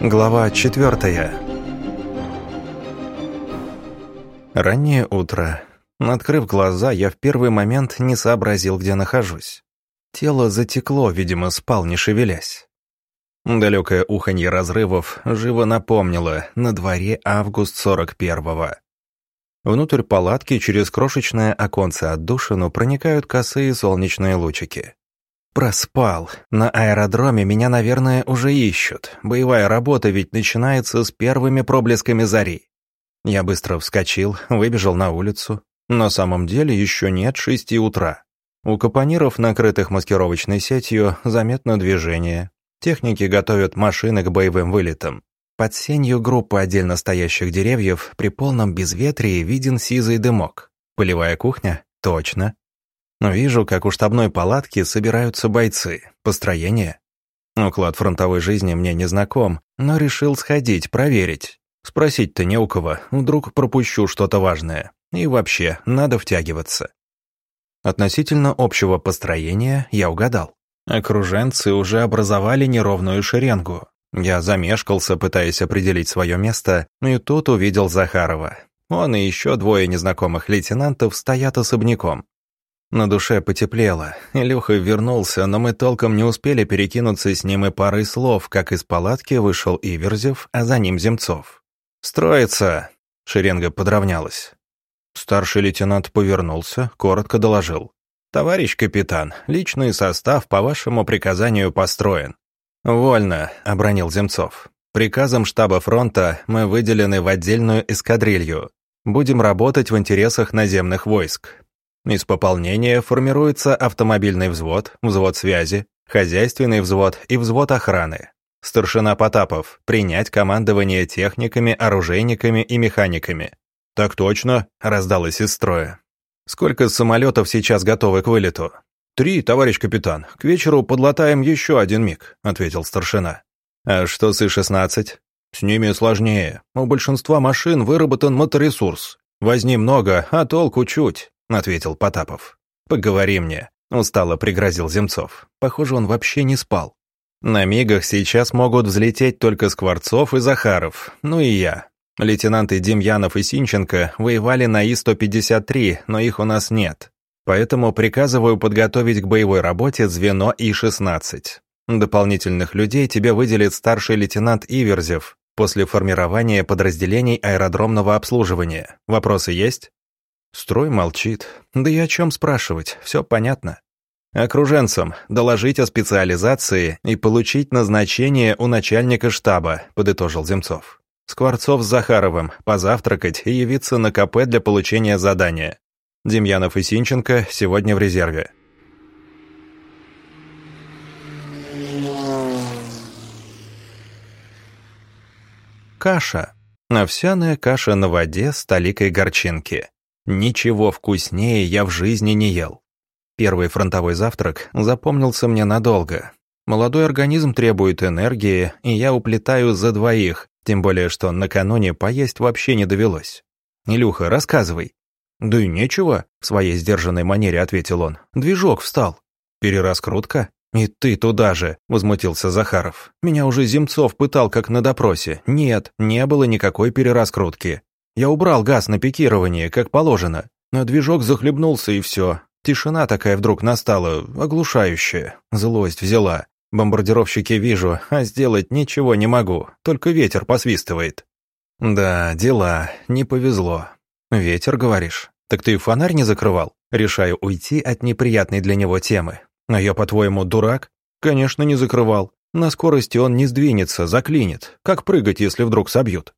Глава четвертая. Раннее утро. Открыв глаза, я в первый момент не сообразил, где нахожусь. Тело затекло, видимо, спал, не шевелясь. Далекое уханье разрывов живо напомнило, на дворе август 41-го. Внутрь палатки через крошечное оконце отдушину проникают косые солнечные лучики. Проспал. На аэродроме меня, наверное, уже ищут. Боевая работа ведь начинается с первыми проблесками зари. Я быстро вскочил, выбежал на улицу. На самом деле еще нет шести утра. У капониров, накрытых маскировочной сетью, заметно движение. Техники готовят машины к боевым вылетам. Под сенью группы отдельно стоящих деревьев при полном безветрии виден сизый дымок. Полевая кухня? Точно. Вижу, как у штабной палатки собираются бойцы. Построение. Уклад фронтовой жизни мне не знаком, но решил сходить, проверить. Спросить-то не у кого, вдруг пропущу что-то важное. И вообще, надо втягиваться. Относительно общего построения я угадал. Окруженцы уже образовали неровную шеренгу. Я замешкался, пытаясь определить свое место, и тут увидел Захарова. Он и еще двое незнакомых лейтенантов стоят особняком. На душе потеплело. Илюха вернулся, но мы толком не успели перекинуться с ним и парой слов, как из палатки вышел Иверзев, а за ним Земцов. «Строится!» — шеренга подравнялась. Старший лейтенант повернулся, коротко доложил. «Товарищ капитан, личный состав по вашему приказанию построен». «Вольно», — обронил Земцов. «Приказом штаба фронта мы выделены в отдельную эскадрилью. Будем работать в интересах наземных войск. Из пополнения формируется автомобильный взвод, взвод связи, хозяйственный взвод и взвод охраны. Старшина Потапов, принять командование техниками, оружейниками и механиками. «Так точно», — раздалось из строя. «Сколько самолетов сейчас готовы к вылету?» «Три, товарищ капитан. К вечеру подлатаем еще один миг», — ответил старшина. «А что с И-16?» «С ними сложнее. У большинства машин выработан моторесурс. Возни много, а толку чуть. — ответил Потапов. «Поговори мне», — устало пригрозил Земцов. Похоже, он вообще не спал. «На мигах сейчас могут взлететь только Скворцов и Захаров, ну и я. Лейтенанты Демьянов и Синченко воевали на И-153, но их у нас нет. Поэтому приказываю подготовить к боевой работе звено И-16. Дополнительных людей тебе выделит старший лейтенант Иверзев после формирования подразделений аэродромного обслуживания. Вопросы есть?» Строй молчит. Да и о чем спрашивать, все понятно. Окруженцам доложить о специализации и получить назначение у начальника штаба, подытожил Земцов. Скворцов с Захаровым позавтракать и явиться на КП для получения задания. Демьянов и Синченко сегодня в резерве. Каша. Овсяная каша на воде с толикой горчинки. Ничего вкуснее я в жизни не ел. Первый фронтовой завтрак запомнился мне надолго. Молодой организм требует энергии, и я уплетаю за двоих, тем более что накануне поесть вообще не довелось. «Илюха, рассказывай». «Да и нечего», — в своей сдержанной манере ответил он. «Движок встал». «Перераскрутка?» «И ты туда же», — возмутился Захаров. «Меня уже Земцов пытал, как на допросе. Нет, не было никакой перераскрутки. Я убрал газ на пикирование, как положено, но движок захлебнулся и все. Тишина такая вдруг настала, оглушающая. Злость взяла. Бомбардировщики вижу, а сделать ничего не могу, только ветер посвистывает. Да, дела, не повезло. Ветер, говоришь? Так ты фонарь не закрывал? Решаю уйти от неприятной для него темы. А я, по-твоему, дурак? Конечно, не закрывал. На скорости он не сдвинется, заклинит. Как прыгать, если вдруг собьют?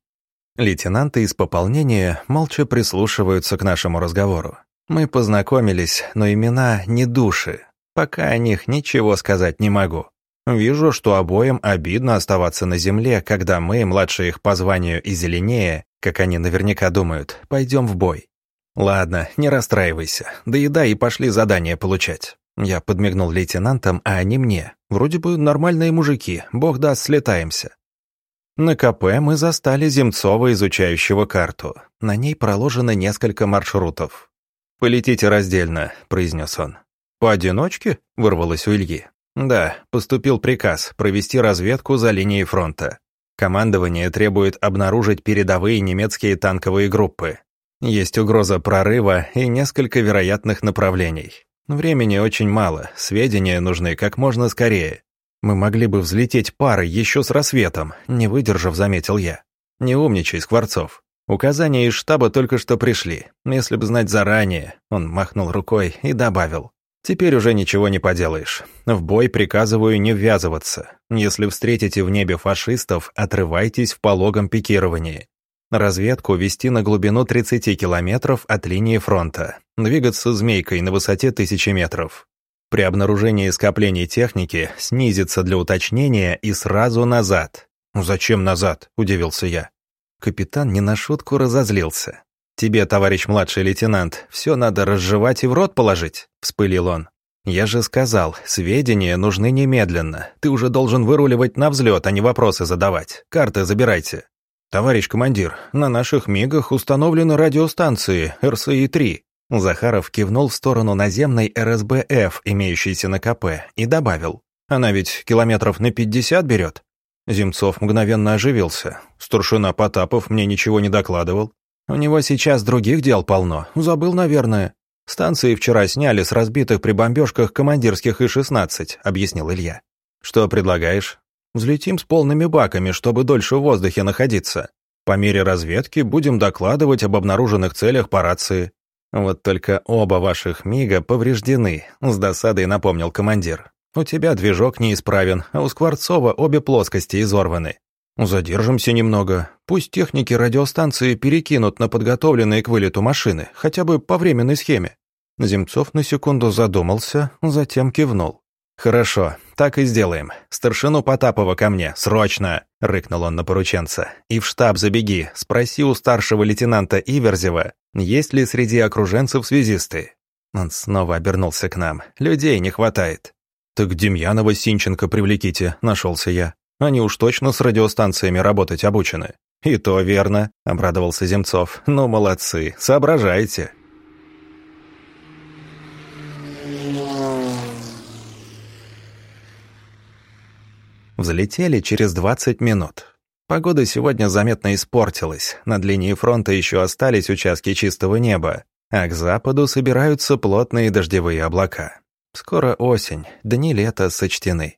Лейтенанты из пополнения молча прислушиваются к нашему разговору. Мы познакомились, но имена не души. Пока о них ничего сказать не могу. Вижу, что обоим обидно оставаться на земле, когда мы, младшие их по званию и зеленее, как они наверняка думают, пойдем в бой. Ладно, не расстраивайся. Доедай и пошли задание получать. Я подмигнул лейтенантам, а они мне. Вроде бы нормальные мужики, бог даст, слетаемся. На КП мы застали Земцова, изучающего карту. На ней проложено несколько маршрутов. «Полетите раздельно», — произнес он. «Поодиночке?» — вырвалось у Ильи. «Да, поступил приказ провести разведку за линией фронта. Командование требует обнаружить передовые немецкие танковые группы. Есть угроза прорыва и несколько вероятных направлений. Времени очень мало, сведения нужны как можно скорее. Мы могли бы взлететь парой еще с рассветом, не выдержав, заметил я. Не умничай, Скворцов. Указания из штаба только что пришли. Если бы знать заранее, он махнул рукой и добавил. Теперь уже ничего не поделаешь. В бой приказываю не ввязываться. Если встретите в небе фашистов, отрывайтесь в пологом пикировании. Разведку вести на глубину 30 километров от линии фронта. Двигаться змейкой на высоте тысячи метров. При обнаружении скоплений техники снизиться для уточнения и сразу назад. «Зачем назад?» – удивился я. Капитан не на шутку разозлился. «Тебе, товарищ младший лейтенант, все надо разжевать и в рот положить», — вспылил он. «Я же сказал, сведения нужны немедленно. Ты уже должен выруливать на взлет, а не вопросы задавать. Карты забирайте». «Товарищ командир, на наших МИГах установлены радиостанции РСИ-3». Захаров кивнул в сторону наземной РСБФ, имеющейся на КП, и добавил. «Она ведь километров на пятьдесят берет». Земцов мгновенно оживился. Старшина Потапов мне ничего не докладывал. У него сейчас других дел полно. Забыл, наверное. Станции вчера сняли с разбитых при бомбежках командирских И-16, объяснил Илья. Что предлагаешь? Взлетим с полными баками, чтобы дольше в воздухе находиться. По мере разведки будем докладывать об обнаруженных целях по рации. Вот только оба ваших МИГа повреждены, с досадой напомнил командир. У тебя движок неисправен, а у Скворцова обе плоскости изорваны. Задержимся немного. Пусть техники радиостанции перекинут на подготовленные к вылету машины, хотя бы по временной схеме. Земцов на секунду задумался, затем кивнул. «Хорошо, так и сделаем. Старшину Потапова ко мне, срочно!» — рыкнул он на порученца. «И в штаб забеги, спроси у старшего лейтенанта Иверзева, есть ли среди окруженцев связисты». Он снова обернулся к нам. «Людей не хватает». «Так Демьянова Синченко привлеките», — нашелся я. Они уж точно с радиостанциями работать обучены». «И то верно», — обрадовался Земцов. «Ну, молодцы, соображайте». Взлетели через 20 минут. Погода сегодня заметно испортилась, над линией фронта еще остались участки чистого неба, а к западу собираются плотные дождевые облака. Скоро осень, дни лета сочтены.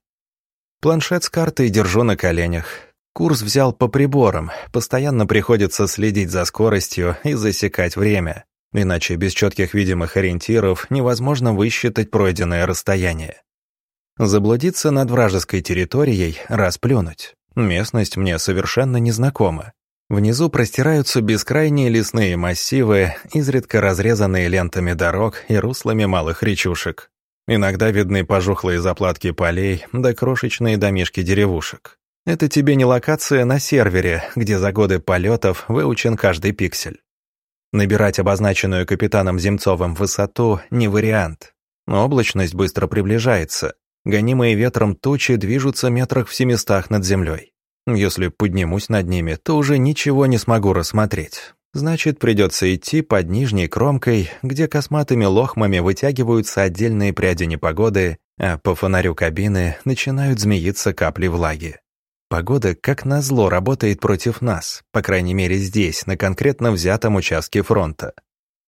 Планшет с картой держу на коленях. Курс взял по приборам, постоянно приходится следить за скоростью и засекать время. Иначе без четких видимых ориентиров невозможно высчитать пройденное расстояние. Заблудиться над вражеской территорией, расплюнуть. Местность мне совершенно незнакома. Внизу простираются бескрайние лесные массивы, изредка разрезанные лентами дорог и руслами малых речушек. Иногда видны пожухлые заплатки полей да крошечные домишки деревушек. Это тебе не локация на сервере, где за годы полетов выучен каждый пиксель. Набирать обозначенную капитаном Земцовым высоту не вариант. Облачность быстро приближается. Гонимые ветром тучи движутся метрах в семистах над землей. Если поднимусь над ними, то уже ничего не смогу рассмотреть. Значит, придется идти под нижней кромкой, где косматыми лохмами вытягиваются отдельные пряди непогоды, а по фонарю кабины начинают змеиться капли влаги. Погода, как назло, работает против нас, по крайней мере здесь, на конкретно взятом участке фронта.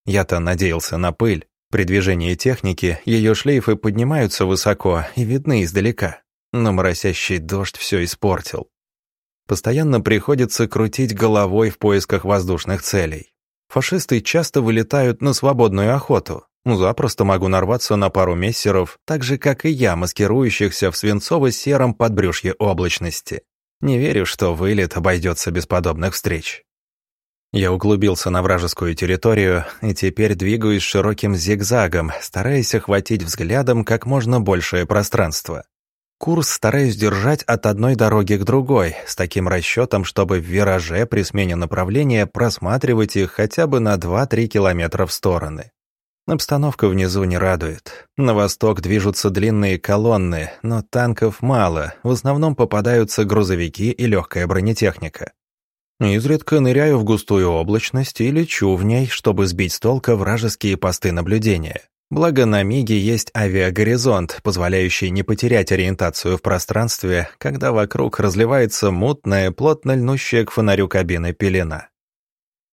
Я-то надеялся на пыль. При движении техники ее шлейфы поднимаются высоко и видны издалека. Но моросящий дождь все испортил. Постоянно приходится крутить головой в поисках воздушных целей. Фашисты часто вылетают на свободную охоту. Запросто могу нарваться на пару мессеров, так же, как и я, маскирующихся в свинцово-сером подбрюшье облачности. Не верю, что вылет обойдется без подобных встреч. Я углубился на вражескую территорию и теперь двигаюсь широким зигзагом, стараясь охватить взглядом как можно большее пространство. Курс стараюсь держать от одной дороги к другой, с таким расчетом, чтобы в вираже при смене направления просматривать их хотя бы на 2-3 километра в стороны. Обстановка внизу не радует. На восток движутся длинные колонны, но танков мало, в основном попадаются грузовики и легкая бронетехника. Изредка ныряю в густую облачность и лечу в ней, чтобы сбить с толка вражеские посты наблюдения. Благо на Миге есть авиагоризонт, позволяющий не потерять ориентацию в пространстве, когда вокруг разливается мутная, плотно льнущая к фонарю кабины пелена.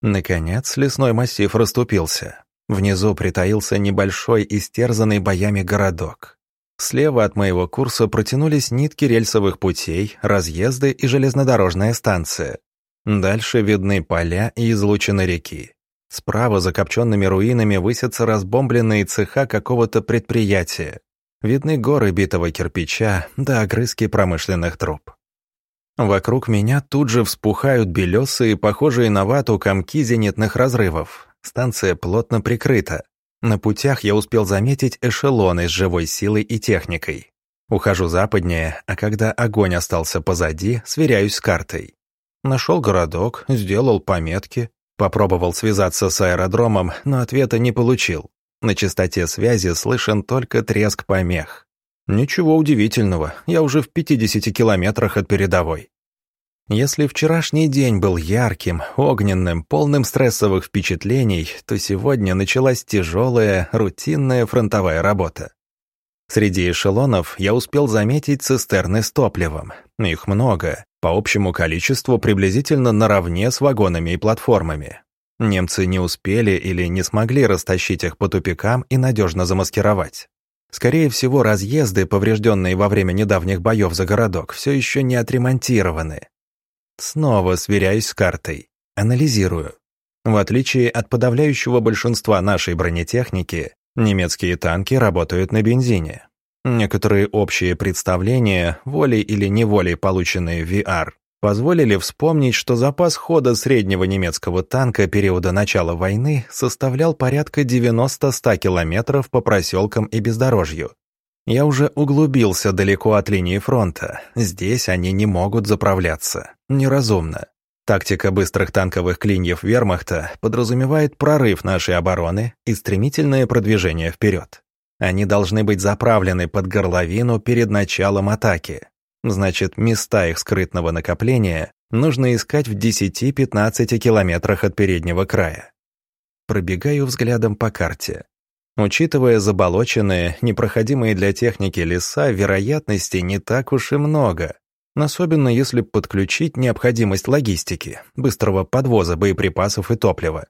Наконец, лесной массив расступился. Внизу притаился небольшой, истерзанный боями городок. Слева от моего курса протянулись нитки рельсовых путей, разъезды и железнодорожная станция. Дальше видны поля и излучины реки. Справа за копченными руинами высятся разбомбленные цеха какого-то предприятия. Видны горы битого кирпича да огрызки промышленных труб. Вокруг меня тут же вспухают белесые, похожие на вату комки зенитных разрывов. Станция плотно прикрыта. На путях я успел заметить эшелоны с живой силой и техникой. Ухожу западнее, а когда огонь остался позади, сверяюсь с картой. Нашел городок, сделал пометки, попробовал связаться с аэродромом, но ответа не получил. На частоте связи слышен только треск помех. Ничего удивительного, я уже в 50 километрах от передовой. Если вчерашний день был ярким, огненным, полным стрессовых впечатлений, то сегодня началась тяжелая, рутинная фронтовая работа. Среди эшелонов я успел заметить цистерны с топливом. Их много, по общему количеству приблизительно наравне с вагонами и платформами. Немцы не успели или не смогли растащить их по тупикам и надежно замаскировать. Скорее всего, разъезды, поврежденные во время недавних боев за городок, все еще не отремонтированы. Снова сверяюсь с картой. Анализирую. В отличие от подавляющего большинства нашей бронетехники, немецкие танки работают на бензине. Некоторые общие представления, волей или неволей полученные в VR, позволили вспомнить, что запас хода среднего немецкого танка периода начала войны составлял порядка 90-100 километров по проселкам и бездорожью. Я уже углубился далеко от линии фронта. Здесь они не могут заправляться. Неразумно. Тактика быстрых танковых клиньев вермахта подразумевает прорыв нашей обороны и стремительное продвижение вперед. Они должны быть заправлены под горловину перед началом атаки. Значит, места их скрытного накопления нужно искать в 10-15 километрах от переднего края. Пробегаю взглядом по карте. Учитывая заболоченные, непроходимые для техники леса, вероятностей не так уж и много. Особенно если подключить необходимость логистики, быстрого подвоза боеприпасов и топлива.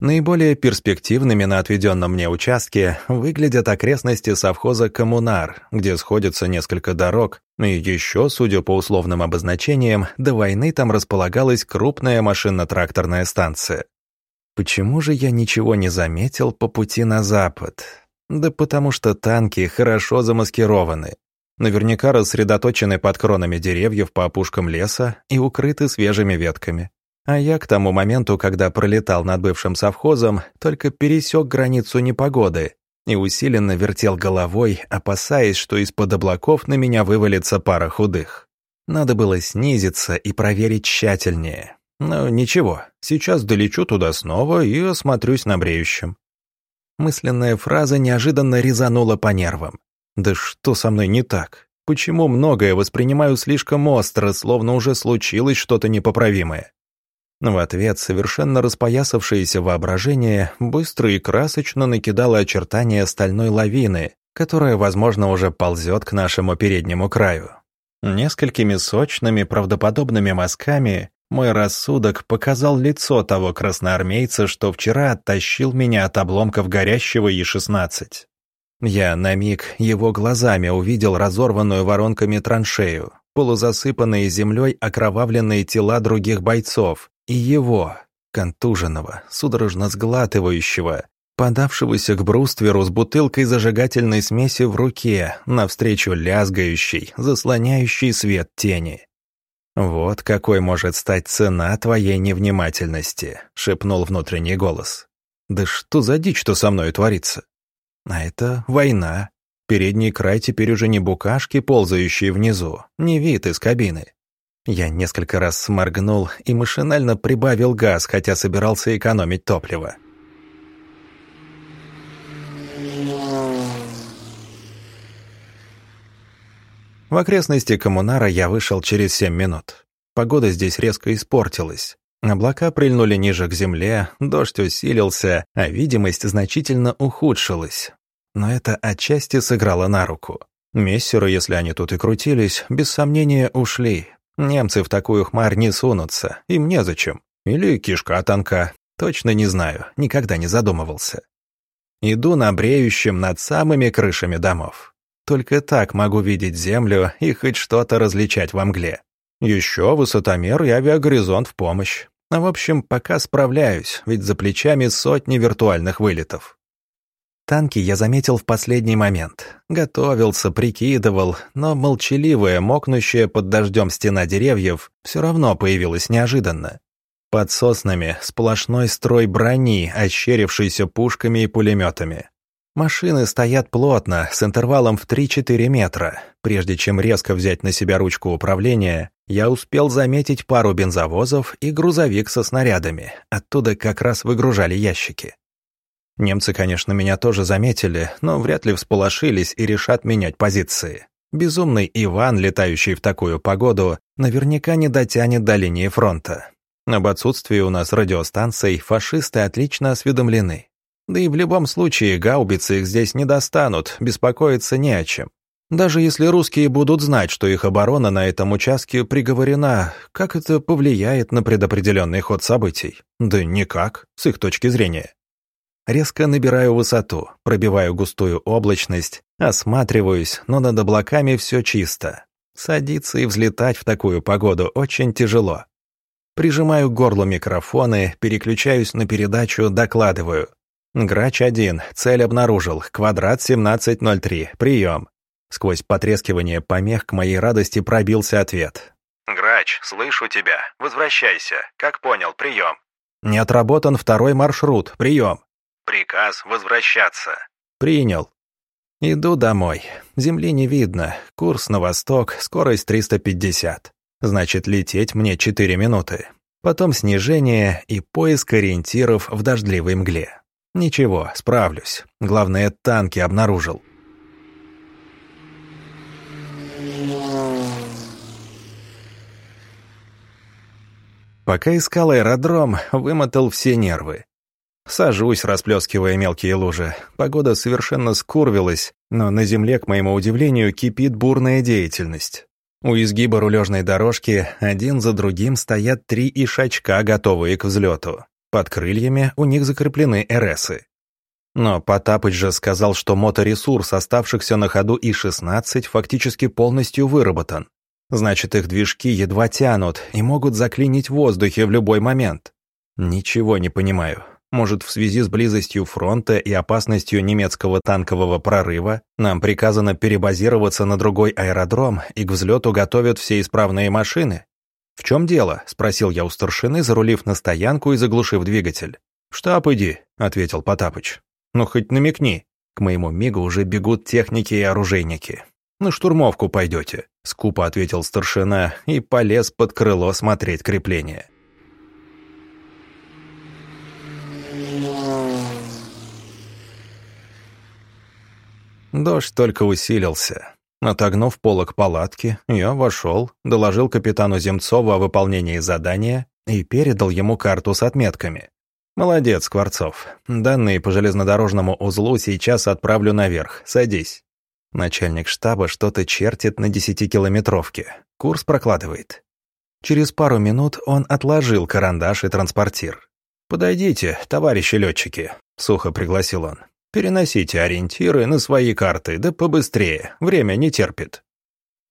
Наиболее перспективными на отведенном мне участке выглядят окрестности совхоза «Коммунар», где сходятся несколько дорог, и еще, судя по условным обозначениям, до войны там располагалась крупная машинно-тракторная станция. Почему же я ничего не заметил по пути на запад? Да потому что танки хорошо замаскированы. Наверняка рассредоточены под кронами деревьев по опушкам леса и укрыты свежими ветками. А я к тому моменту, когда пролетал над бывшим совхозом, только пересек границу непогоды и усиленно вертел головой, опасаясь, что из-под облаков на меня вывалится пара худых. Надо было снизиться и проверить тщательнее. Но ничего, сейчас долечу туда снова и осмотрюсь на бреющем. Мысленная фраза неожиданно резанула по нервам. Да что со мной не так? Почему многое воспринимаю слишком остро, словно уже случилось что-то непоправимое? В ответ совершенно распоясавшееся воображение быстро и красочно накидало очертания стальной лавины, которая, возможно, уже ползет к нашему переднему краю. Несколькими сочными, правдоподобными мазками мой рассудок показал лицо того красноармейца, что вчера оттащил меня от обломков горящего Е-16. Я на миг его глазами увидел разорванную воронками траншею, полузасыпанные землей окровавленные тела других бойцов, и его, контуженного, судорожно сглатывающего, подавшегося к брустверу с бутылкой зажигательной смеси в руке, навстречу лязгающей, заслоняющей свет тени. «Вот какой может стать цена твоей невнимательности», — шепнул внутренний голос. «Да что за дичь, что со мной творится?» «А это война. Передний край теперь уже не букашки, ползающие внизу, не вид из кабины. Я несколько раз сморгнул и машинально прибавил газ, хотя собирался экономить топливо. В окрестности коммунара я вышел через семь минут. Погода здесь резко испортилась. Облака прильнули ниже к земле, дождь усилился, а видимость значительно ухудшилась. но это отчасти сыграло на руку. Мессеры, если они тут и крутились, без сомнения ушли. Немцы в такую хмарь не сунутся, им незачем. Или кишка тонка, точно не знаю, никогда не задумывался. Иду на бреющем над самыми крышами домов. Только так могу видеть землю и хоть что-то различать во мгле. Еще высотомер и авиагоризонт в помощь. В общем, пока справляюсь, ведь за плечами сотни виртуальных вылетов. Танки я заметил в последний момент. Готовился, прикидывал, но молчаливая, мокнущая под дождем стена деревьев все равно появилась неожиданно. Под соснами сплошной строй брони, ощерившийся пушками и пулеметами. Машины стоят плотно, с интервалом в 3-4 метра. Прежде чем резко взять на себя ручку управления, я успел заметить пару бензовозов и грузовик со снарядами. Оттуда как раз выгружали ящики. Немцы, конечно, меня тоже заметили, но вряд ли всполошились и решат менять позиции. Безумный Иван, летающий в такую погоду, наверняка не дотянет до линии фронта. Об отсутствии у нас радиостанций фашисты отлично осведомлены. Да и в любом случае гаубицы их здесь не достанут, беспокоиться не о чем. Даже если русские будут знать, что их оборона на этом участке приговорена, как это повлияет на предопределенный ход событий? Да никак, с их точки зрения. Резко набираю высоту, пробиваю густую облачность, осматриваюсь, но над облаками все чисто. Садиться и взлетать в такую погоду очень тяжело. Прижимаю к горлу микрофоны, переключаюсь на передачу, докладываю. «Грач-1, цель обнаружил, квадрат 1703, прием». Сквозь потрескивание помех к моей радости пробился ответ. «Грач, слышу тебя. Возвращайся. Как понял, прием». «Не отработан второй маршрут. Прием». «Приказ возвращаться». «Принял». Иду домой. Земли не видно. Курс на восток, скорость 350. Значит, лететь мне 4 минуты. Потом снижение и поиск ориентиров в дождливой мгле. Ничего, справлюсь. Главное, танки обнаружил. Пока искал аэродром, вымотал все нервы. Сажусь, расплескивая мелкие лужи. Погода совершенно скурвилась, но на земле, к моему удивлению, кипит бурная деятельность. У изгиба рулежной дорожки один за другим стоят три ишачка, готовые к взлету. Под крыльями у них закреплены РСы. Но Потапыч же сказал, что моторесурс оставшихся на ходу И-16 фактически полностью выработан. Значит, их движки едва тянут и могут заклинить в воздухе в любой момент. Ничего не понимаю. Может, в связи с близостью фронта и опасностью немецкого танкового прорыва нам приказано перебазироваться на другой аэродром и к взлету готовят все исправные машины? «В чем дело?» — спросил я у старшины, зарулив на стоянку и заглушив двигатель. «В штаб иди», — ответил Потапыч. «Ну, хоть намекни». К моему мигу уже бегут техники и оружейники. «На штурмовку пойдете», — скупо ответил старшина и полез под крыло смотреть крепление. Дождь только усилился. Отогнув полок палатки, я вошел, доложил капитану Земцову о выполнении задания и передал ему карту с отметками. «Молодец, Скворцов. Данные по железнодорожному узлу сейчас отправлю наверх. Садись». Начальник штаба что-то чертит на десятикилометровке. Курс прокладывает. Через пару минут он отложил карандаш и транспортир. «Подойдите, товарищи летчики», — сухо пригласил он. Переносите ориентиры на свои карты, да побыстрее, время не терпит.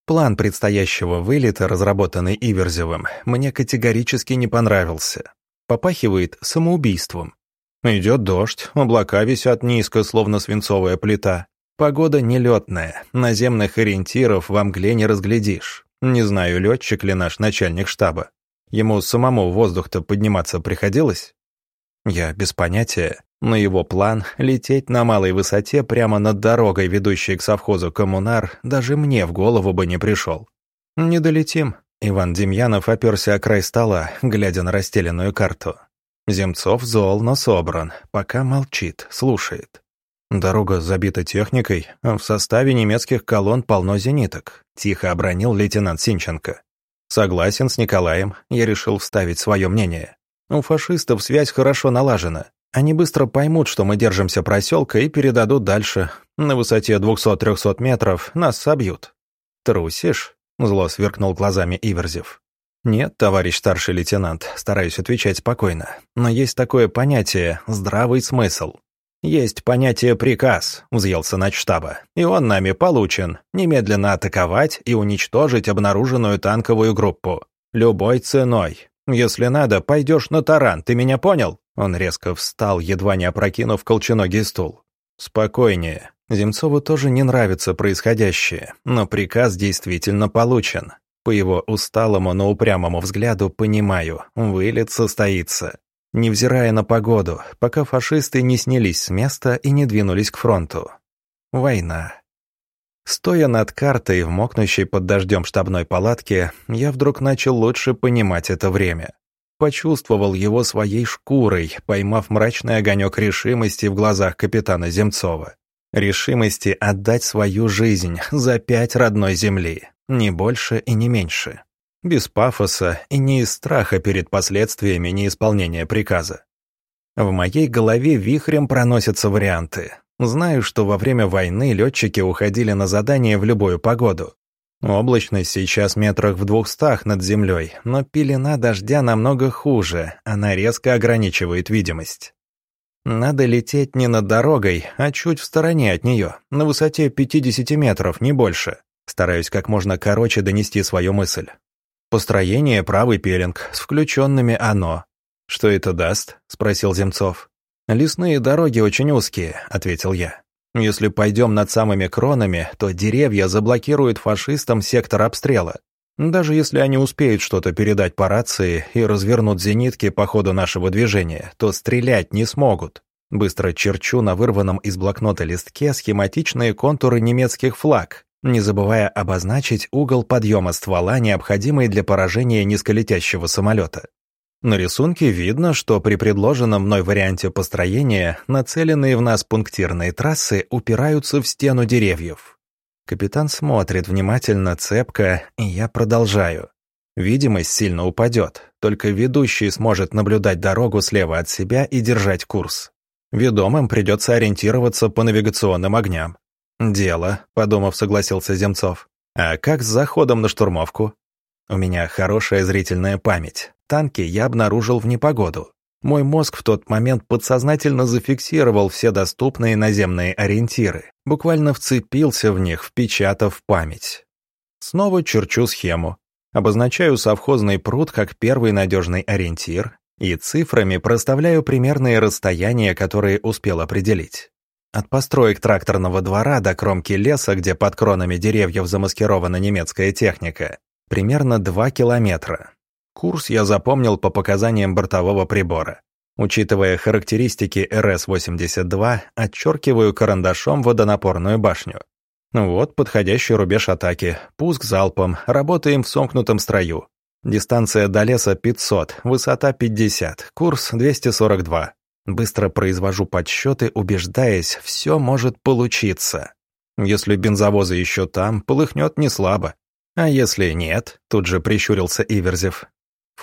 План предстоящего вылета, разработанный Иверзевым, мне категорически не понравился. Попахивает самоубийством. Идет дождь, облака висят низко, словно свинцовая плита. Погода нелетная, наземных ориентиров во мгле не разглядишь. Не знаю, летчик ли наш начальник штаба. Ему самому воздух-то подниматься приходилось? Я без понятия, но его план — лететь на малой высоте прямо над дорогой, ведущей к совхозу «Коммунар», даже мне в голову бы не пришел. «Не долетим», — Иван Демьянов оперся о край стола, глядя на расстеленную карту. Земцов зол, но собран, пока молчит, слушает. Дорога забита техникой, а в составе немецких колонн полно зениток, тихо обронил лейтенант Синченко. Согласен с Николаем, я решил вставить свое мнение. У фашистов связь хорошо налажена. Они быстро поймут, что мы держимся проселка и передадут дальше. На высоте 200-300 метров нас собьют». «Трусишь?» — зло сверкнул глазами Иверзев. «Нет, товарищ старший лейтенант, стараюсь отвечать спокойно. Но есть такое понятие «здравый смысл». «Есть понятие «приказ», — взъелся начштаба, «и он нами получен. Немедленно атаковать и уничтожить обнаруженную танковую группу. Любой ценой. Если надо, пойдешь на таран, ты меня понял?» Он резко встал, едва не опрокинув колченогий стул. «Спокойнее. Земцову тоже не нравится происходящее, но приказ действительно получен. По его усталому, но упрямому взгляду понимаю, вылет состоится. Невзирая на погоду, пока фашисты не снялись с места и не двинулись к фронту. Война. Стоя над картой в мокнущей под дождем штабной палатке, я вдруг начал лучше понимать это время. Почувствовал его своей шкурой, поймав мрачный огонек решимости в глазах капитана Земцова. Решимости отдать свою жизнь за пять родной земли, не больше и не меньше. Без пафоса и не из страха перед последствиями неисполнения приказа. В моей голове вихрем проносятся варианты. Знаю, что во время войны летчики уходили на задание в любую погоду. Облачность сейчас метрах в двухстах над землей, но пелена дождя намного хуже, она резко ограничивает видимость. Надо лететь не над дорогой, а чуть в стороне от нее, на высоте 50 метров, не больше. Стараюсь как можно короче донести свою мысль. Построение правый пеленг, с включенными «оно». «Что это даст?» — спросил Земцов. «Лесные дороги очень узкие», — ответил я. «Если пойдем над самыми кронами, то деревья заблокируют фашистам сектор обстрела. Даже если они успеют что-то передать по рации и развернут зенитки по ходу нашего движения, то стрелять не смогут. Быстро черчу на вырванном из блокнота листке схематичные контуры немецких флаг, не забывая обозначить угол подъема ствола, необходимый для поражения низколетящего самолета. На рисунке видно, что при предложенном мной варианте построения нацеленные в нас пунктирные трассы упираются в стену деревьев. Капитан смотрит внимательно, цепко, и я продолжаю. Видимость сильно упадет, только ведущий сможет наблюдать дорогу слева от себя и держать курс. Ведомым придется ориентироваться по навигационным огням. «Дело», — подумав, согласился Земцов. «А как с заходом на штурмовку?» «У меня хорошая зрительная память. Танки я обнаружил в непогоду. Мой мозг в тот момент подсознательно зафиксировал все доступные наземные ориентиры, буквально вцепился в них, впечатав память. Снова черчу схему. Обозначаю совхозный пруд как первый надежный ориентир и цифрами проставляю примерные расстояния, которые успел определить. От построек тракторного двора до кромки леса, где под кронами деревьев замаскирована немецкая техника, примерно 2 километра. Курс я запомнил по показаниям бортового прибора. Учитывая характеристики РС-82, отчеркиваю карандашом водонапорную башню. Вот подходящий рубеж атаки. Пуск залпом, работаем в сомкнутом строю. Дистанция до леса 500, высота 50, курс 242. Быстро произвожу подсчеты, убеждаясь, все может получиться. Если бензовозы еще там, полыхнет не слабо. А если нет, тут же прищурился Иверзев.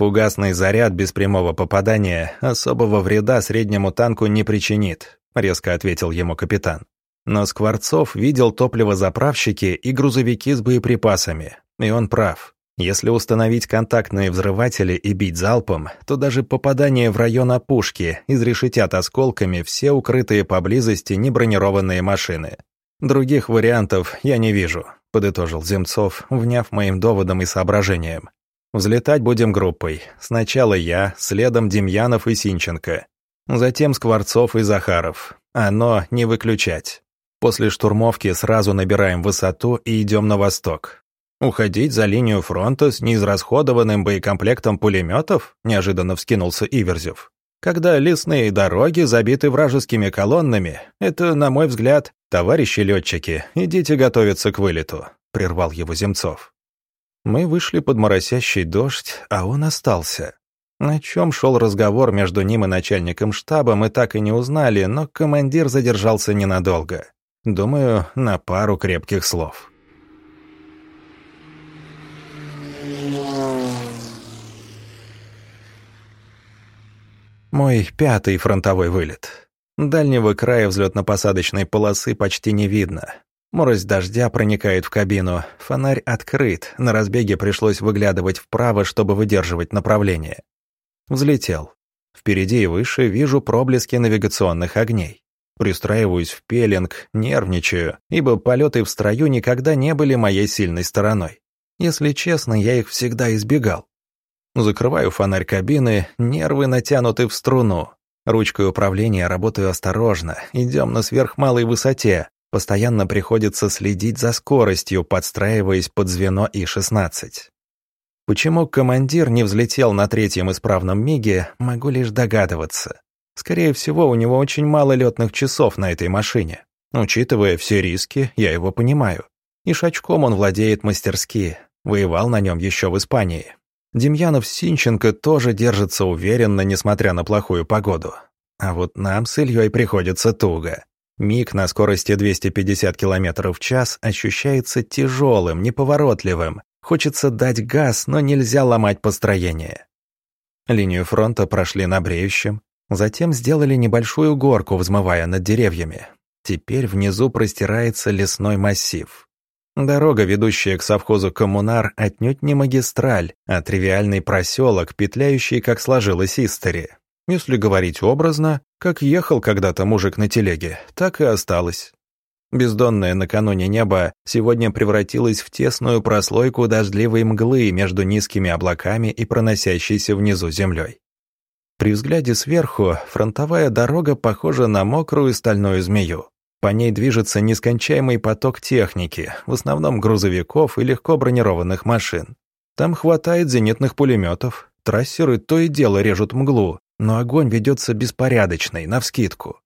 Фугасный заряд без прямого попадания особого вреда среднему танку не причинит, резко ответил ему капитан. Но Скворцов видел топливозаправщики и грузовики с боеприпасами, и он прав. Если установить контактные взрыватели и бить залпом, то даже попадание в район опушки изрешетят осколками все укрытые поблизости небронированные машины. Других вариантов я не вижу, подытожил Земцов, вняв моим доводом и соображением. Взлетать будем группой. Сначала я, следом Демьянов и Синченко. Затем Скворцов и Захаров. Оно не выключать. После штурмовки сразу набираем высоту и идем на восток. «Уходить за линию фронта с неизрасходованным боекомплектом пулеметов?» – неожиданно вскинулся Иверзев. «Когда лесные дороги забиты вражескими колоннами, это, на мой взгляд, товарищи летчики, идите готовиться к вылету», – прервал его Земцов. Мы вышли под моросящий дождь, а он остался. О чем шел разговор между ним и начальником штаба, мы так и не узнали, но командир задержался ненадолго. Думаю, на пару крепких слов. Мой пятый фронтовой вылет. Дальнего края взлетно-посадочной полосы почти не видно. Морось дождя проникает в кабину, фонарь открыт, на разбеге пришлось выглядывать вправо, чтобы выдерживать направление. Взлетел. Впереди и выше вижу проблески навигационных огней. Пристраиваюсь в пеленг, нервничаю, ибо полеты в строю никогда не были моей сильной стороной. Если честно, я их всегда избегал. Закрываю фонарь кабины, нервы натянуты в струну. Ручкой управления работаю осторожно, идем на сверхмалой высоте. Постоянно приходится следить за скоростью, подстраиваясь под звено И-16. Почему командир не взлетел на третьем исправном МИГе, могу лишь догадываться. Скорее всего, у него очень мало летных часов на этой машине. Учитывая все риски, я его понимаю. И шачком он владеет мастерски. Воевал на нем еще в Испании. Демьянов Синченко тоже держатся уверенно, несмотря на плохую погоду. А вот нам с Ильей приходится туго. Миг на скорости 250 км в час ощущается тяжелым, неповоротливым. Хочется дать газ, но нельзя ломать построение. Линию фронта прошли на бреющем, Затем сделали небольшую горку, взмывая над деревьями. Теперь внизу простирается лесной массив. Дорога, ведущая к совхозу «Коммунар», отнюдь не магистраль, а тривиальный проселок, петляющий, как сложилось истори. Если говорить образно, как ехал когда-то мужик на телеге, так и осталось. Бездонное накануне небо сегодня превратилось в тесную прослойку дождливой мглы между низкими облаками и проносящейся внизу землей. При взгляде сверху фронтовая дорога похожа на мокрую стальную змею. По ней движется нескончаемый поток техники, в основном грузовиков и легко бронированных машин. Там хватает зенитных пулеметов, трассеры то и дело режут мглу, но огонь ведется беспорядочный, навскидку.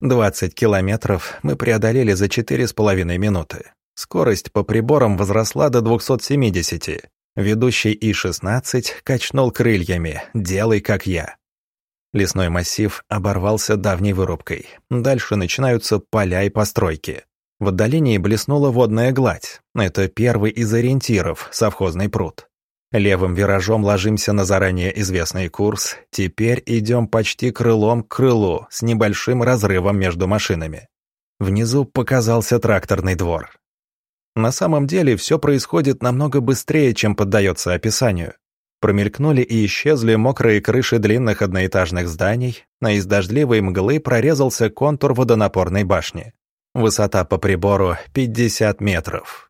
20 километров мы преодолели за 4,5 минуты. Скорость по приборам возросла до 270, Ведущий И-16 качнул крыльями «Делай, как я». Лесной массив оборвался давней вырубкой. Дальше начинаются поля и постройки. В отдалении блеснула водная гладь. Это первый из ориентиров, совхозный пруд. Левым виражом ложимся на заранее известный курс. Теперь идем почти крылом к крылу, с небольшим разрывом между машинами. Внизу показался тракторный двор. На самом деле все происходит намного быстрее, чем поддается описанию. Промелькнули и исчезли мокрые крыши длинных одноэтажных зданий, а из дождливой мглы прорезался контур водонапорной башни. Высота по прибору 50 метров.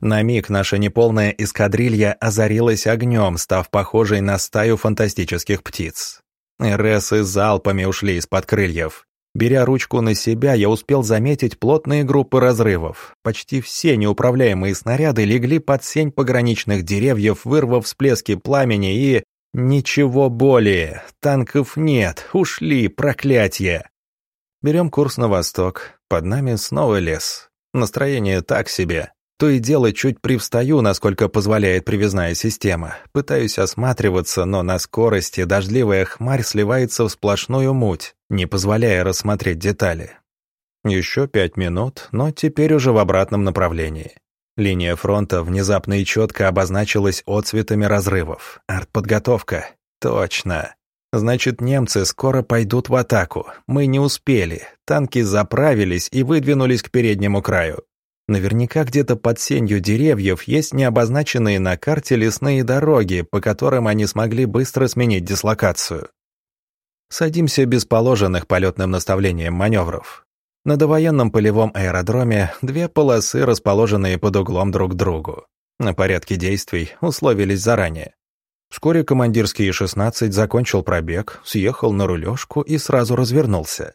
На миг наша неполная эскадрилья озарилась огнем, став похожей на стаю фантастических птиц. РСы залпами ушли из-под крыльев. Беря ручку на себя, я успел заметить плотные группы разрывов. Почти все неуправляемые снаряды легли под сень пограничных деревьев, вырвав всплески пламени и... Ничего более. Танков нет. Ушли, проклятье. Берем курс на восток. Под нами снова лес. Настроение так себе. То и дело чуть привстаю, насколько позволяет привязная система. Пытаюсь осматриваться, но на скорости дождливая хмарь сливается в сплошную муть, не позволяя рассмотреть детали. Еще пять минут, но теперь уже в обратном направлении. Линия фронта внезапно и четко обозначилась отцветами разрывов. Артподготовка. Точно. Значит, немцы скоро пойдут в атаку. Мы не успели. Танки заправились и выдвинулись к переднему краю. Наверняка где-то под сенью деревьев есть необозначенные на карте лесные дороги, по которым они смогли быстро сменить дислокацию. Садимся без положенных полетным наставлением маневров. На довоенном полевом аэродроме две полосы, расположенные под углом друг к другу. На порядке действий условились заранее. Вскоре командирский И-16 закончил пробег, съехал на рулежку и сразу развернулся.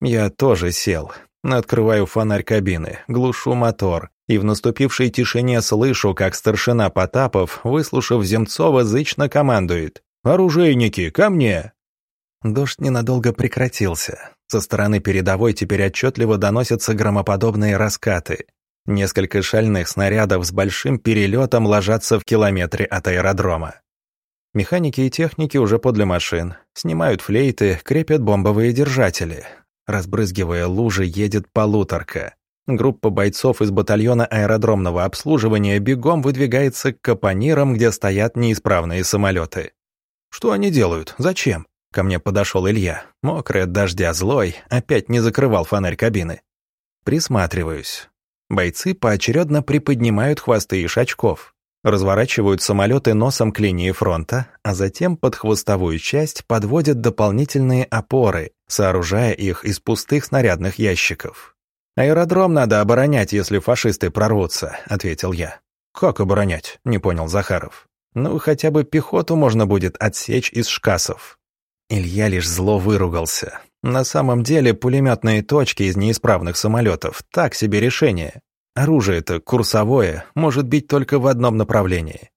Я тоже сел, Открываю фонарь кабины, глушу мотор, и в наступившей тишине слышу, как старшина Потапов, выслушав Земцова, зычно командует «Оружейники, ко мне!» Дождь ненадолго прекратился. Со стороны передовой теперь отчетливо доносятся громоподобные раскаты. Несколько шальных снарядов с большим перелетом ложатся в километре от аэродрома. Механики и техники уже подле машин. Снимают флейты, крепят бомбовые держатели. Разбрызгивая лужи, едет полуторка. Группа бойцов из батальона аэродромного обслуживания бегом выдвигается к капонирам, где стоят неисправные самолеты. Что они делают? Зачем? Ко мне подошел Илья, мокрый от дождя, злой, опять не закрывал фонарь кабины. Присматриваюсь. Бойцы поочередно приподнимают хвосты ишачков, разворачивают самолеты носом к линии фронта, а затем под хвостовую часть подводят дополнительные опоры, сооружая их из пустых снарядных ящиков. «Аэродром надо оборонять, если фашисты прорвутся», — ответил я. «Как оборонять?» — не понял Захаров. «Ну, хотя бы пехоту можно будет отсечь из шкасов». Илья лишь зло выругался. На самом деле пулеметные точки из неисправных самолетов — так себе решение. Оружие-то курсовое, может бить только в одном направлении.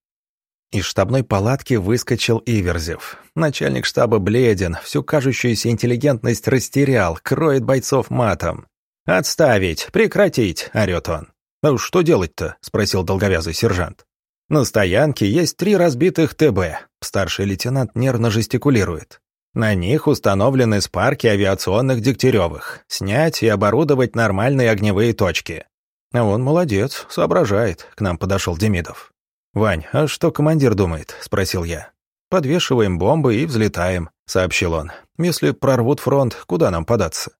Из штабной палатки выскочил Иверзев. Начальник штаба бледен, всю кажущуюся интеллигентность растерял, кроет бойцов матом. «Отставить! Прекратить!» — орёт он. «Ну что делать-то?» — спросил долговязый сержант. «На стоянке есть три разбитых ТБ», — старший лейтенант нервно жестикулирует. На них установлены спарки авиационных Дегтяревых. Снять и оборудовать нормальные огневые точки. А он молодец, соображает, к нам подошел Демидов. «Вань, а что командир думает?» — спросил я. «Подвешиваем бомбы и взлетаем», — сообщил он. «Если прорвут фронт, куда нам податься?»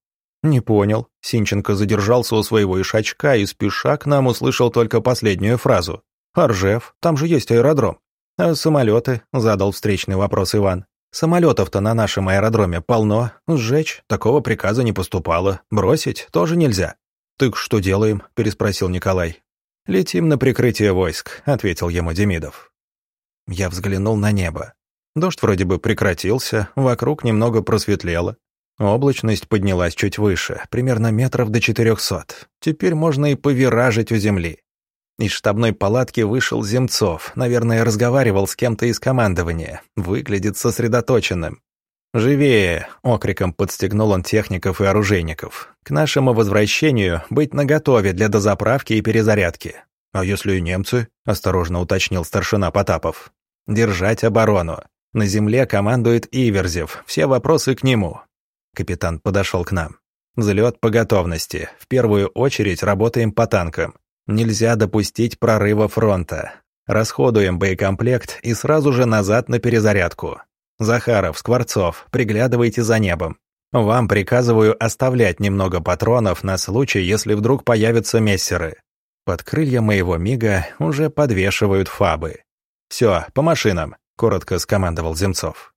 «Не понял». Синченко задержался у своего ишачка и спеша к нам услышал только последнюю фразу. «Аржев, там же есть аэродром». «А самолеты?» — задал встречный вопрос Иван. Самолетов-то на нашем аэродроме полно. Сжечь такого приказа не поступало. Бросить тоже нельзя. «Так что делаем?» – переспросил Николай. «Летим на прикрытие войск», – ответил ему Демидов. Я взглянул на небо. Дождь вроде бы прекратился, вокруг немного просветлело. Облачность поднялась чуть выше, примерно метров до четырехсот. Теперь можно и повиражить у земли. Из штабной палатки вышел Земцов, наверное, разговаривал с кем-то из командования. Выглядит сосредоточенным. «Живее!» — окриком подстегнул он техников и оружейников. «К нашему возвращению быть наготове для дозаправки и перезарядки». «А если и немцы?» — осторожно уточнил старшина Потапов. «Держать оборону. На земле командует Иверзев. Все вопросы к нему». Капитан подошел к нам. «Взлет по готовности. В первую очередь работаем по танкам. Нельзя допустить прорыва фронта. Расходуем боекомплект и сразу же назад на перезарядку. Захаров, Скворцов, приглядывайте за небом. Вам приказываю оставлять немного патронов на случай, если вдруг появятся мессеры. Под крылья моего мига уже подвешивают фабы. «Все, по машинам», — коротко скомандовал Земцов.